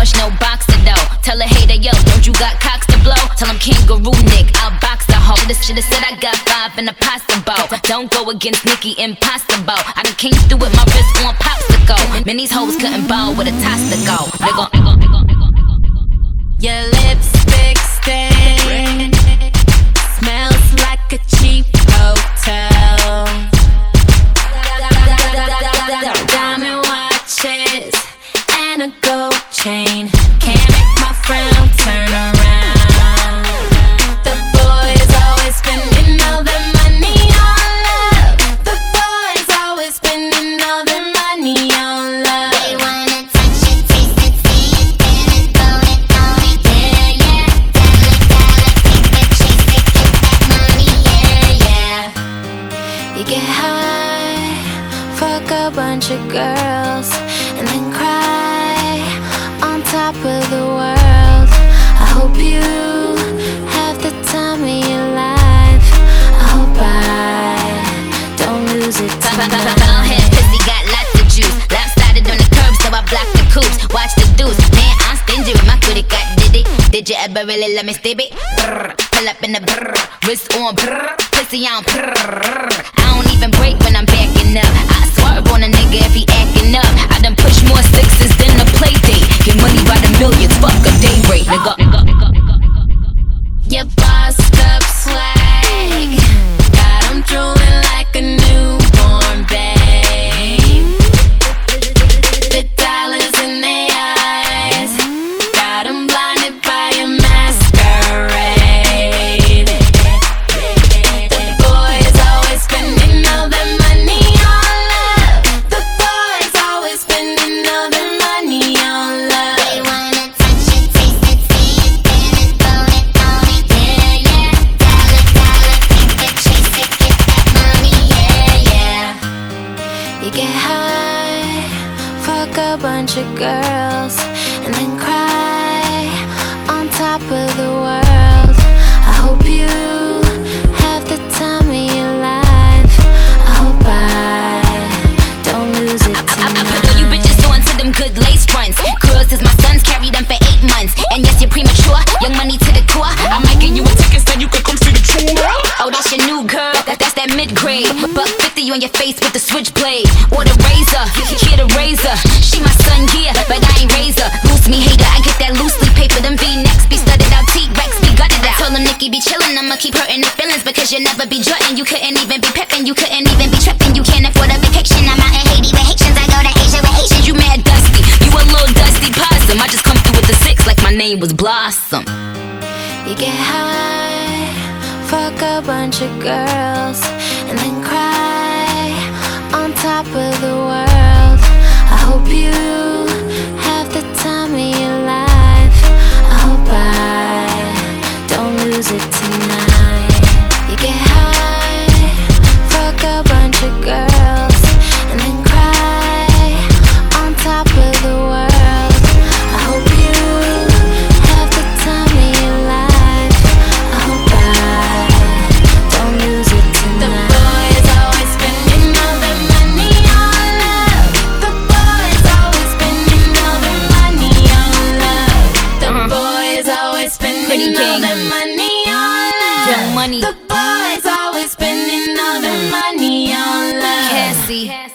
Porsche, no boxer though. Tell a hater, yo, don't you got cocks to blow? Tell him kangaroo Nick, I'll box the hoe. This shit said I got five in a pasta bowl. Don't go against Nicki Impossible. I done came through with my wrist on popsicle. Man, these hoes couldn't ball with a toss to go. Nigga, high, fuck a bunch of girls, and then cry on top of the world. I hope you have the time of your life. I hope I don't lose it. Ballhead pussy got lots of juice. On the curb, so I block the coops. Watch the deuce. Man, I'm stingy with my cootie got did. Did you ever really let me stay it? Pull up in the brr, wrist on brr, pussy on. I don't even break when I'm backing up. Fuck a bunch of girls, and then cry on top of the world. I hope you have the time of your life. I hope I don't lose it I, I put all you bitches on to them good lace fronts. Cruise is my sons, carry them for eight months. And yes, you're premature, young money to the core. I might give you a ticket your face with the switchblade. Or the razor, here the razor. She my son, yeah, but I ain't razor. Loose me hater, I get that loosely paper. Them V-necks be studded out, T-Rex be gutted out. Told him Nicki be chillin', I'ma keep hurting the feelings because you never be jutting. You couldn't even be peppin', you couldn't even be trippin'. You can't afford a vacation. I'm out in Haiti with Haitians, I go to Asia with Haitians. You mad dusty, you a little dusty possum. I just come through with the six like my name was Blossom. You get high, fuck a bunch of girls, and then cry top of the world. I hope you Money. The boys always spending all their money on love. Cassie.